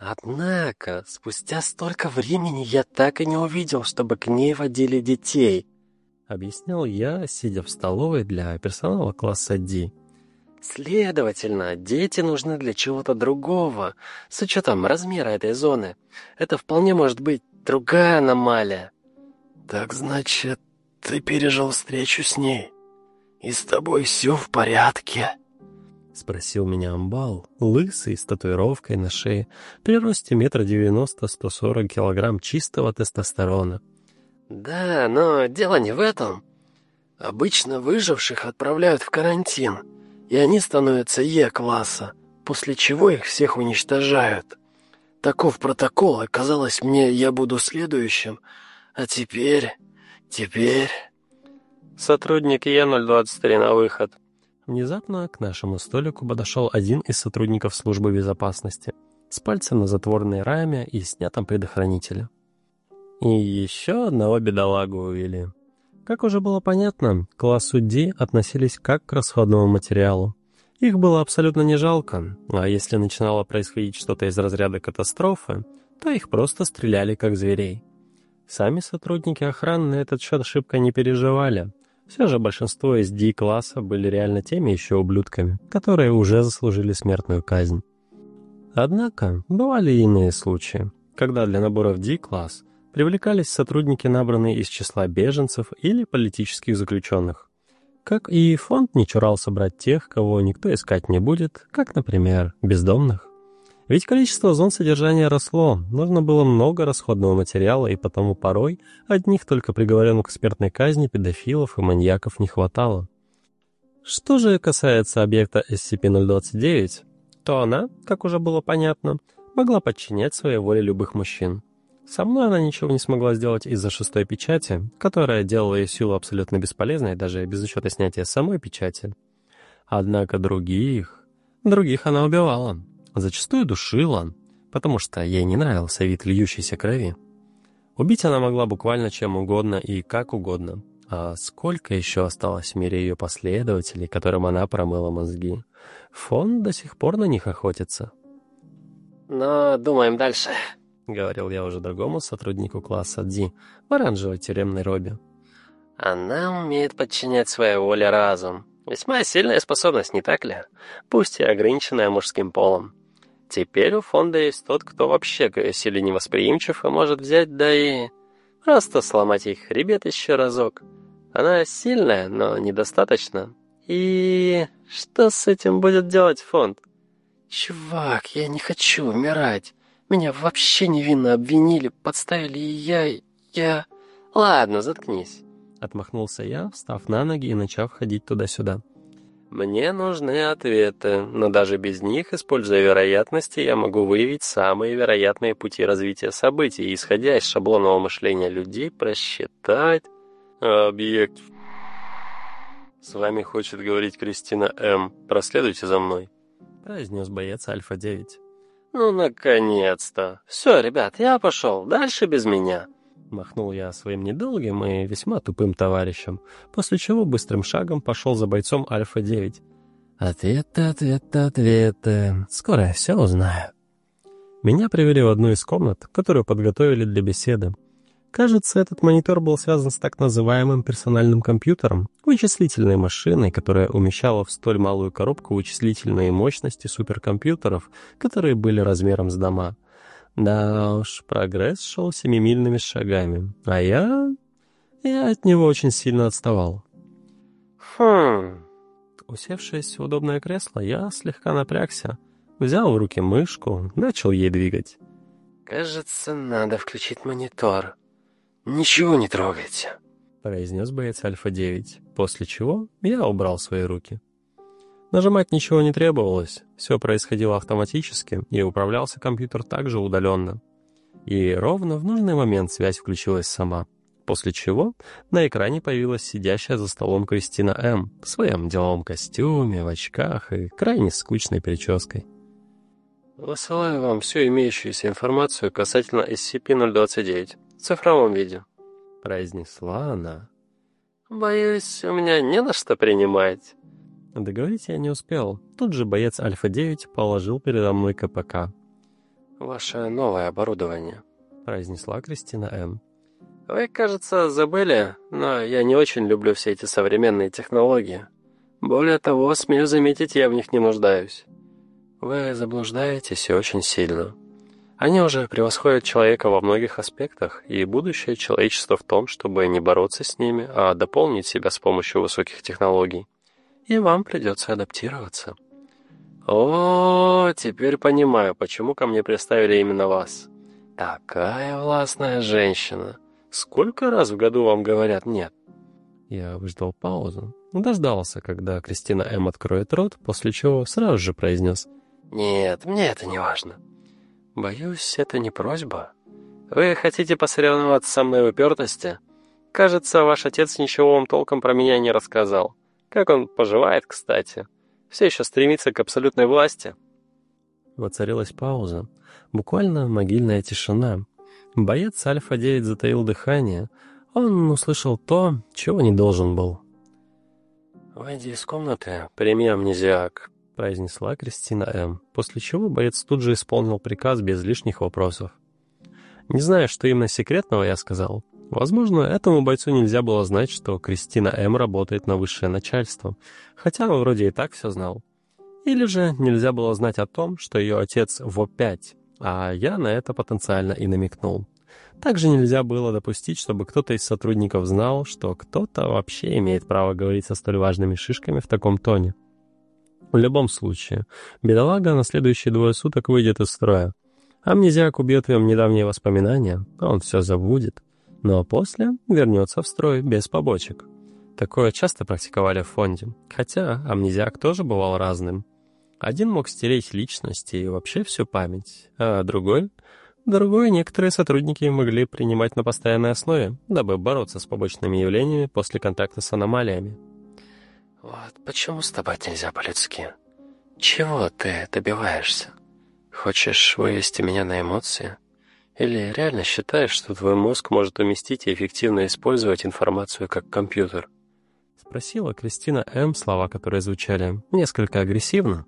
Однако, спустя столько времени я так и не увидел, чтобы к ней водили детей, объяснял я, сидя в столовой для персонала класса D. Следовательно, дети нужны для чего-то другого, с учетом размера этой зоны. Это вполне может быть другая аномалия. Так значит, ты пережил встречу с ней, и с тобой все в порядке? — спросил меня амбал, лысый, с татуировкой на шее, при росте метра девяносто, сто сорок килограмм чистого тестостерона. «Да, но дело не в этом. Обычно выживших отправляют в карантин, и они становятся Е-класса, после чего их всех уничтожают. Таков протокол, и казалось мне, я буду следующим, а теперь... теперь...» «Сотрудник Е-023 на выход», Внезапно к нашему столику подошел один из сотрудников службы безопасности с пальцем на затворной раме и снятом предохранителе. И еще одного бедолагу увели. Как уже было понятно, к классу D относились как к расходному материалу. Их было абсолютно не жалко, а если начинало происходить что-то из разряда катастрофы, то их просто стреляли как зверей. Сами сотрудники охраны на этот счет ошибка не переживали, все же большинство из D-класса были реально теми еще ублюдками, которые уже заслужили смертную казнь. Однако, бывали и иные случаи, когда для набора в D-класс привлекались сотрудники, набранные из числа беженцев или политических заключенных. Как и фонд не чурался брать тех, кого никто искать не будет, как, например, бездомных. Ведь количество зон содержания росло, нужно было много расходного материала, и потому порой одних только приговоренных к смертной казни педофилов и маньяков не хватало. Что же касается объекта SCP-029, то она, как уже было понятно, могла подчинять своей воле любых мужчин. Со мной она ничего не смогла сделать из-за шестой печати, которая делала ее силу абсолютно бесполезной, даже без учета снятия самой печати. Однако других... Других она убивала зачастую душила, потому что ей не нравился вид льющейся крови. Убить она могла буквально чем угодно и как угодно. А сколько еще осталось в мире ее последователей, которым она промыла мозги? Фон до сих пор на них охотится. «Но думаем дальше», — говорил я уже другому сотруднику класса Ди в оранжевой тюремной робе. «Она умеет подчинять своей воле разум. Весьма сильная способность, не так ли? Пусть и ограниченная мужским полом. Теперь у фонда есть тот, кто вообще к силе невосприимчив и может взять, да и... Просто сломать их хребет еще разок. Она сильная, но недостаточно. И... что с этим будет делать фонд? Чувак, я не хочу умирать. Меня вообще невинно обвинили, подставили и я... я... Ладно, заткнись. Отмахнулся я, встав на ноги и начав ходить туда-сюда. Мне нужны ответы, но даже без них, используя вероятности, я могу выявить самые вероятные пути развития событий и, исходя из шаблонного мышления людей, просчитать объект. С вами хочет говорить Кристина М. Проследуйте за мной. Произнес боец Альфа-9. Ну, наконец-то. Все, ребят, я пошел. Дальше без меня. Махнул я своим недолгим и весьма тупым товарищем, после чего быстрым шагом пошел за бойцом Альфа-9. Ответы, ответы, ответы. Скоро я все узнаю. Меня привели в одну из комнат, которую подготовили для беседы. Кажется, этот монитор был связан с так называемым персональным компьютером, вычислительной машиной, которая умещала в столь малую коробку вычислительные мощности суперкомпьютеров, которые были размером с дома — да уж, прогресс шел семимильными шагами, а я... я от него очень сильно отставал. Хм... Усевшись в удобное кресло, я слегка напрягся, взял в руки мышку, начал ей двигать. «Кажется, надо включить монитор. Ничего не трогайте», — произнес боец Альфа-9, после чего я убрал свои руки. Нажимать ничего не требовалось, все происходило автоматически, и управлялся компьютер также удаленно. И ровно в нужный момент связь включилась сама, после чего на экране появилась сидящая за столом Кристина М. в своем деловом костюме, в очках и крайне скучной прической. «Высылаю вам всю имеющуюся информацию касательно SCP-029 в цифровом виде», — произнесла она. «Боюсь, у меня не на что принимать». Договорить я не успел. Тут же боец Альфа-9 положил передо мной КПК. ваше новое оборудование», — произнесла Кристина М. «Вы, кажется, забыли, но я не очень люблю все эти современные технологии. Более того, смею заметить, я в них не нуждаюсь. Вы заблуждаетесь и очень сильно. Они уже превосходят человека во многих аспектах, и будущее человечества в том, чтобы не бороться с ними, а дополнить себя с помощью высоких технологий. И вам придется адаптироваться. О, теперь понимаю, почему ко мне представили именно вас. Такая властная женщина. Сколько раз в году вам говорят «нет»? Я выждал паузу, дождался, когда Кристина М. откроет рот, после чего сразу же произнес «Нет, мне это не важно». «Боюсь, это не просьба. Вы хотите посоревноваться со мной в упертости? Кажется, ваш отец ничего вам толком про меня не рассказал. Как он поживает, кстати? Все еще стремится к абсолютной власти?» Воцарилась пауза. Буквально могильная тишина. Боец Альфа-9 затаил дыхание. Он услышал то, чего не должен был. «Выйди из комнаты, прими амнезиак», произнесла Кристина М., после чего боец тут же исполнил приказ без лишних вопросов. Не знаю, что именно секретного я сказал. Возможно, этому бойцу нельзя было знать, что Кристина М. работает на высшее начальство, хотя он вроде и так все знал. Или же нельзя было знать о том, что ее отец ВО-5, а я на это потенциально и намекнул. Также нельзя было допустить, чтобы кто-то из сотрудников знал, что кто-то вообще имеет право говорить со столь важными шишками в таком тоне. В любом случае, бедолага на следующие двое суток выйдет из строя. Амнезиак убьет в нем недавние воспоминания, он все забудет, но после вернется в строй без побочек. Такое часто практиковали в фонде, хотя амнезиак тоже бывал разным. Один мог стереть личность и вообще всю память, а другой... Другой некоторые сотрудники могли принимать на постоянной основе, дабы бороться с побочными явлениями после контакта с аномалиями. «Вот почему с тобой нельзя по-людски? Чего ты добиваешься? Хочешь вывести меня на эмоции? Или реально считаешь, что твой мозг может уместить и эффективно использовать информацию как компьютер?» Спросила Кристина М., слова которые звучали несколько агрессивно.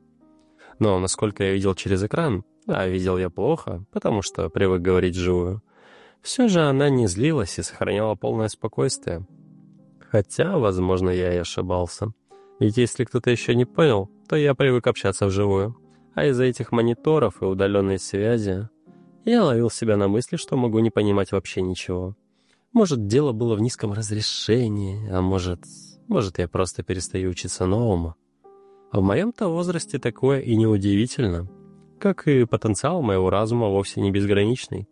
Но, насколько я видел через экран, а видел я плохо, потому что привык говорить живую, все же она не злилась и сохраняла полное спокойствие. Хотя, возможно, я и ошибался. Ведь если кто-то еще не понял, то я привык общаться вживую. А из-за этих мониторов и удаленной связи я ловил себя на мысли, что могу не понимать вообще ничего. Может, дело было в низком разрешении, а может, может, я просто перестаю учиться новому. А в моем-то возрасте такое и неудивительно, как и потенциал моего разума вовсе не безграничный.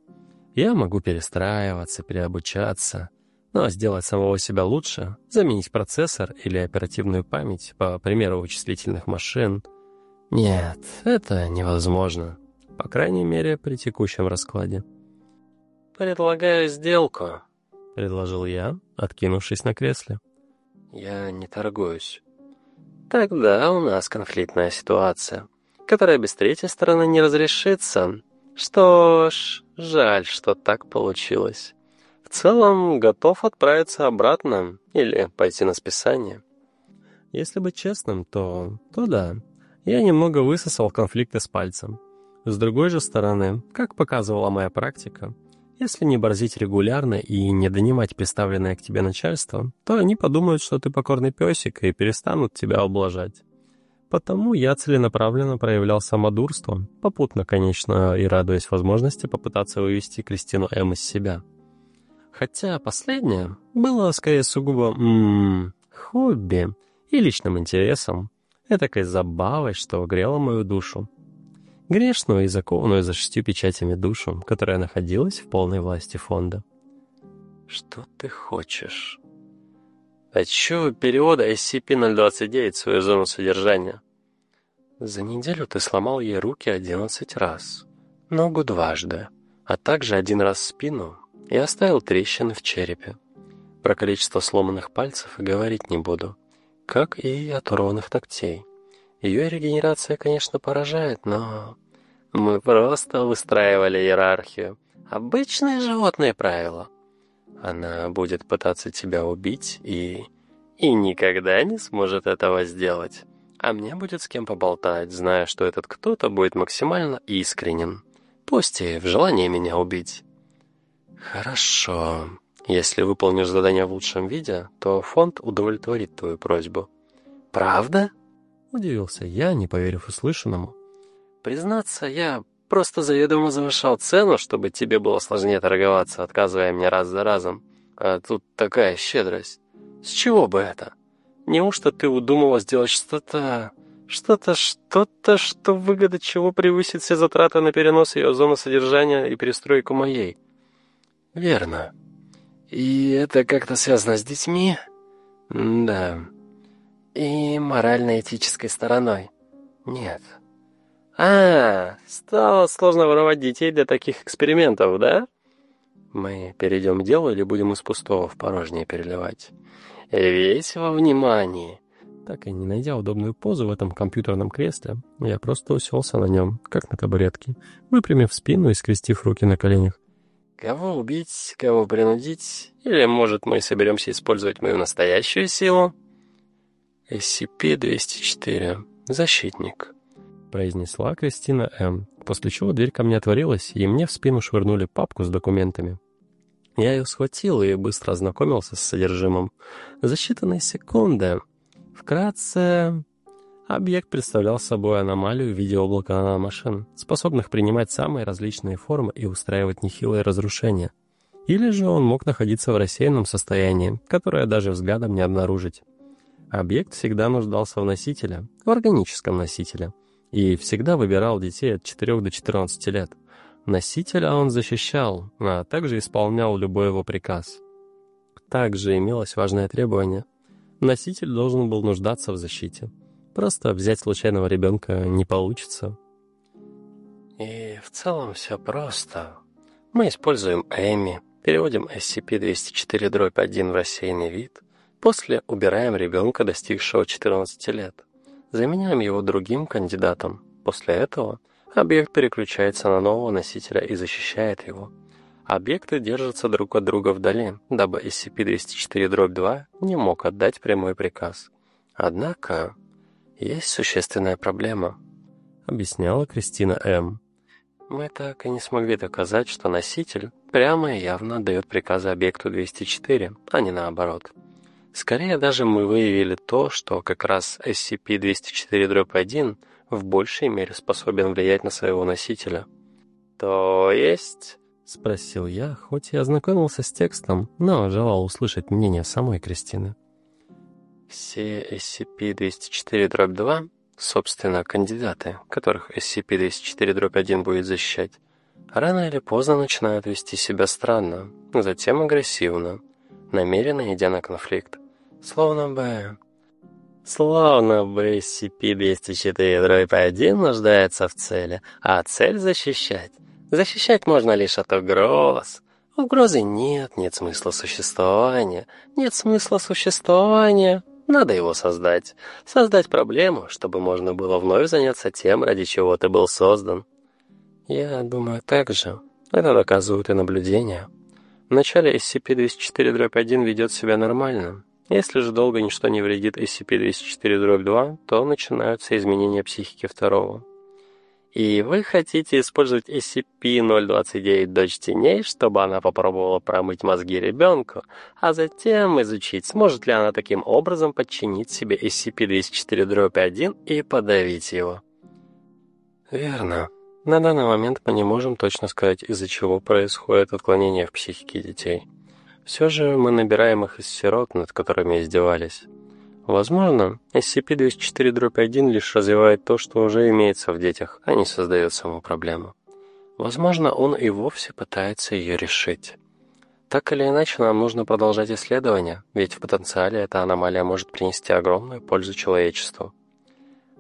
Я могу перестраиваться, переобучаться — но сделать самого себя лучше, заменить процессор или оперативную память, по примеру вычислительных машин, нет, это невозможно. По крайней мере, при текущем раскладе. «Предлагаю сделку», — предложил я, откинувшись на кресле. «Я не торгуюсь». «Тогда у нас конфликтная ситуация, которая без третьей стороны не разрешится. Что ж, жаль, что так получилось». В целом, готов отправиться обратно или пойти на списание. Если быть честным, то... то да. Я немного высосал конфликты с пальцем. С другой же стороны, как показывала моя практика, если не борзить регулярно и не донимать представленное к тебе начальство, то они подумают, что ты покорный песик и перестанут тебя облажать. Потому я целенаправленно проявлял самодурство, попутно, конечно, и радуясь возможности попытаться вывести Кристину М из себя. Хотя последнее было скорее сугубо м -м, хобби и личным интересом, этакой забавой, что грело мою душу. Грешную и закованную за шестью печатями душу, которая находилась в полной власти фонда. «Что ты хочешь?» «Хочу перевода SCP-029 в свою зону содержания». «За неделю ты сломал ей руки одиннадцать раз, ногу дважды, а также один раз спину и оставил трещины в черепе. Про количество сломанных пальцев и говорить не буду, как и оторванных ногтей. Ее регенерация, конечно, поражает, но... Мы просто выстраивали иерархию. Обычные животные правила. Она будет пытаться тебя убить и... и никогда не сможет этого сделать. А мне будет с кем поболтать, зная, что этот кто-то будет максимально искренен. пусть и в желании меня убить. Хорошо. Если выполнишь задание в лучшем виде, то фонд удовлетворит твою просьбу. Правда? Удивился я, не поверив услышанному. Признаться, я просто заведомо завышал цену, чтобы тебе было сложнее торговаться, отказывая мне раз за разом. А тут такая щедрость. С чего бы это? Неужто ты удумала сделать что-то... Что-то, что-то, что выгода чего превысит все затраты на перенос ее зоны содержания и перестройку моей? Верно. И это как-то связано с детьми? Да. И морально-этической стороной? Нет. А, стало сложно воровать детей для таких экспериментов, да? Мы перейдем к делу или будем из пустого в порожнее переливать? Весь во внимании. Так и не найдя удобную позу в этом компьютерном кресле, я просто уселся на нем, как на табуретке, выпрямив спину и скрестив руки на коленях. Кого убить, кого принудить? Или, может, мы соберемся использовать мою настоящую силу? SCP-204. Защитник. Произнесла Кристина М., после чего дверь ко мне отворилась, и мне в спину швырнули папку с документами. Я ее схватил и быстро ознакомился с содержимым. За считанные секунды Вкратце, объект представлял собой аномалию в виде облака наномашин, способных принимать самые различные формы и устраивать нехилые разрушения. Или же он мог находиться в рассеянном состоянии, которое даже взглядом не обнаружить. Объект всегда нуждался в носителе, в органическом носителе, и всегда выбирал детей от 4 до 14 лет. Носителя он защищал, а также исполнял любой его приказ. Также имелось важное требование — Носитель должен был нуждаться в защите. Просто взять случайного ребенка не получится. И в целом все просто. Мы используем Эми, переводим SCP-204-1 в рассеянный вид, после убираем ребенка, достигшего 14 лет, заменяем его другим кандидатом. После этого объект переключается на нового носителя и защищает его. Объекты держатся друг от друга вдали, дабы SCP-204-2 не мог отдать прямой приказ. Однако, есть существенная проблема, объясняла Кристина М. Мы так и не смогли доказать, что носитель прямо и явно отдает приказы объекту 204, а не наоборот. Скорее даже мы выявили то, что как раз SCP-204-1 в большей мере способен влиять на своего носителя. То есть — спросил я, хоть и ознакомился с текстом, но желал услышать мнение самой Кристины. Все SCP-204-2, собственно, кандидаты, которых SCP-204-1 будет защищать, рано или поздно начинают вести себя странно, затем агрессивно, намеренно идя на конфликт. Словно бы... Словно бы SCP-204-1 нуждается в цели, а цель защищать. Защищать можно лишь от угроз. Угрозы нет, нет смысла существования. Нет смысла существования. Надо его создать. Создать проблему, чтобы можно было вновь заняться тем, ради чего ты был создан. Я думаю так же. Это доказывают и наблюдения. Вначале SCP-204-1 ведет себя нормально. Если же долго ничто не вредит SCP-204-2, то начинаются изменения психики второго. И вы хотите использовать SCP-029 Дочь Теней, чтобы она попробовала промыть мозги ребенку, а затем изучить, сможет ли она таким образом подчинить себе SCP-204-1 и подавить его. Верно. На данный момент мы не можем точно сказать, из-за чего происходит отклонение в психике детей. Все же мы набираем их из сирот, над которыми издевались. Возможно, SCP-204-1 лишь развивает то, что уже имеется в детях, а не создает саму проблему. Возможно, он и вовсе пытается ее решить. Так или иначе, нам нужно продолжать исследования, ведь в потенциале эта аномалия может принести огромную пользу человечеству.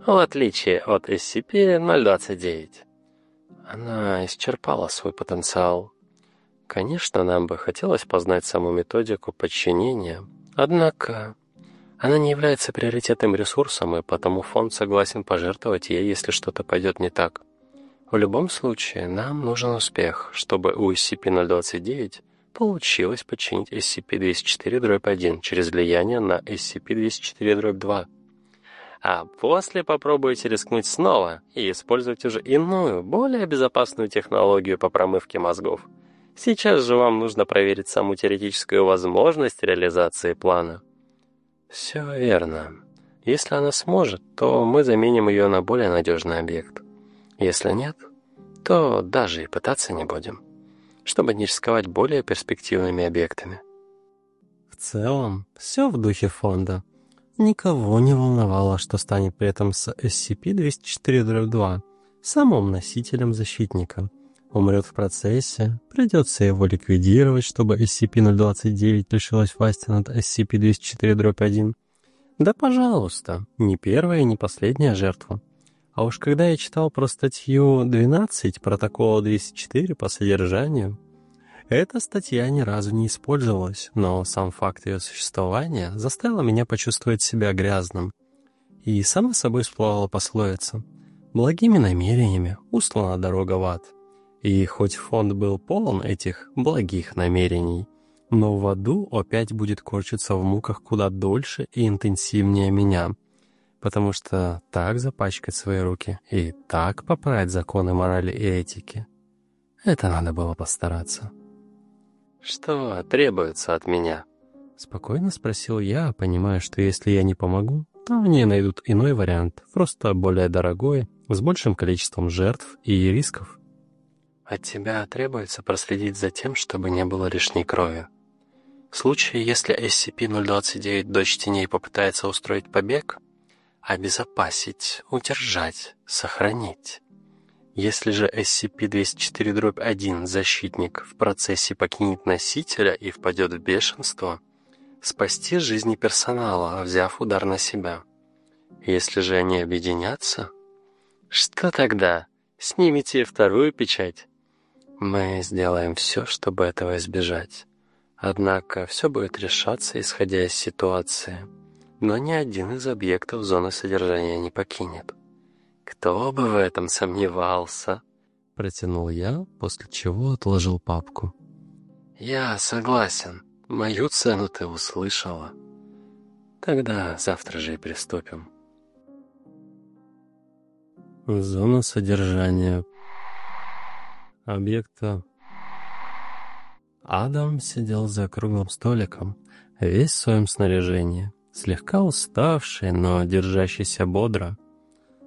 В отличие от SCP-029. Она исчерпала свой потенциал. Конечно, нам бы хотелось познать саму методику подчинения, однако она не является приоритетным ресурсом, и потому фонд согласен пожертвовать ей, если что-то пойдет не так. В любом случае, нам нужен успех, чтобы у SCP-029 получилось подчинить SCP-204-1 через влияние на SCP-204-2. А после попробуйте рискнуть снова и использовать уже иную, более безопасную технологию по промывке мозгов. Сейчас же вам нужно проверить саму теоретическую возможность реализации плана. Все верно. Если она сможет, то мы заменим ее на более надежный объект. Если нет, то даже и пытаться не будем, чтобы не рисковать более перспективными объектами. В целом, все в духе фонда. Никого не волновало, что станет при этом с SCP-204-2, самым носителем защитника. Умрет в процессе, придется его ликвидировать, чтобы SCP-029 лишилась власти над SCP-204-1. Да пожалуйста, не первая и не последняя жертва. А уж когда я читал про статью 12 протокола 204 по содержанию, эта статья ни разу не использовалась, но сам факт ее существования заставил меня почувствовать себя грязным. И само собой всплывала пословица «Благими намерениями услана дорога в ад». И хоть фонд был полон этих благих намерений, но в аду опять будет корчиться в муках куда дольше и интенсивнее меня — потому что так запачкать свои руки и так поправить законы морали и этики. Это надо было постараться. «Что требуется от меня?» Спокойно спросил я, понимая, что если я не помогу, то они найдут иной вариант, просто более дорогой, с большим количеством жертв и рисков. «От тебя требуется проследить за тем, чтобы не было лишней крови. В случае, если SCP-029 Дочь Теней попытается устроить побег, обезопасить, удержать, сохранить. Если же SCP-204-1 защитник в процессе покинет носителя и впадет в бешенство, спасти жизни персонала, взяв удар на себя. Если же они объединятся, что тогда? Снимите вторую печать. Мы сделаем все, чтобы этого избежать. Однако все будет решаться, исходя из ситуации но ни один из объектов зоны содержания не покинет. Кто бы в этом сомневался? Протянул я, после чего отложил папку. Я согласен. Мою цену ты услышала. Тогда завтра же и приступим. Зона содержания объекта. Адам сидел за круглым столиком, весь в своем снаряжении слегка уставший, но держащийся бодро.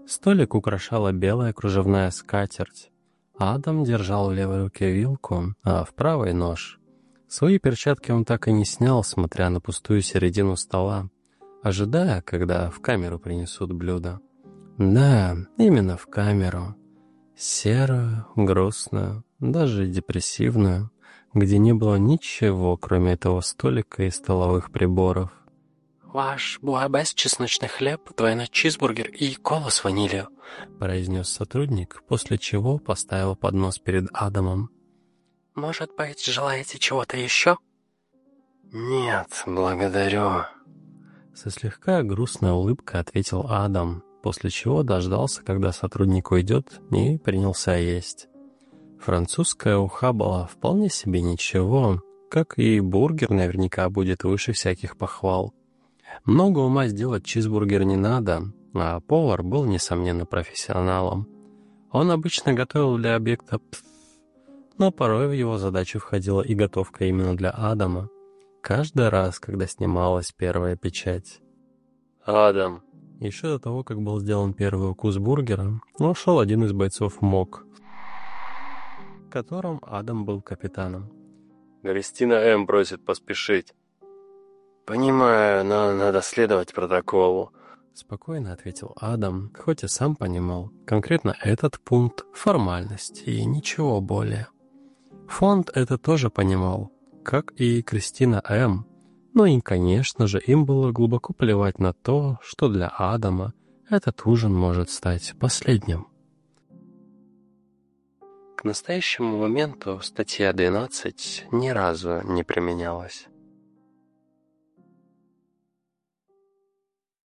Столик украшала белая кружевная скатерть. Адам держал в левой руке вилку, а в правой — нож. Свои перчатки он так и не снял, смотря на пустую середину стола, ожидая, когда в камеру принесут блюдо. Да, именно в камеру. Серую, грустную, даже депрессивную, где не было ничего, кроме этого столика и столовых приборов. «Ваш буабес, чесночный хлеб, двойной чизбургер и кола с ванилью», — произнес сотрудник, после чего поставил поднос перед Адамом. «Может быть, желаете чего-то еще?» «Нет, благодарю», — со слегка грустной улыбкой ответил Адам, после чего дождался, когда сотрудник уйдет, и принялся есть. Французская уха была вполне себе ничего, как и бургер наверняка будет выше всяких похвал. Много ума сделать чизбургер не надо, а повар был, несомненно, профессионалом. Он обычно готовил для объекта пф, но порой в его задачу входила и готовка именно для Адама. Каждый раз, когда снималась первая печать. «Адам!» Еще до того, как был сделан первый укус бургера, вошел один из бойцов МОК, которым Адам был капитаном. «Кристина М. просит поспешить». «Понимаю, но надо следовать протоколу», — спокойно ответил Адам, хоть и сам понимал, конкретно этот пункт — формальность и ничего более. Фонд это тоже понимал, как и Кристина М., но и, конечно же, им было глубоко плевать на то, что для Адама этот ужин может стать последним. К настоящему моменту статья 12 ни разу не применялась.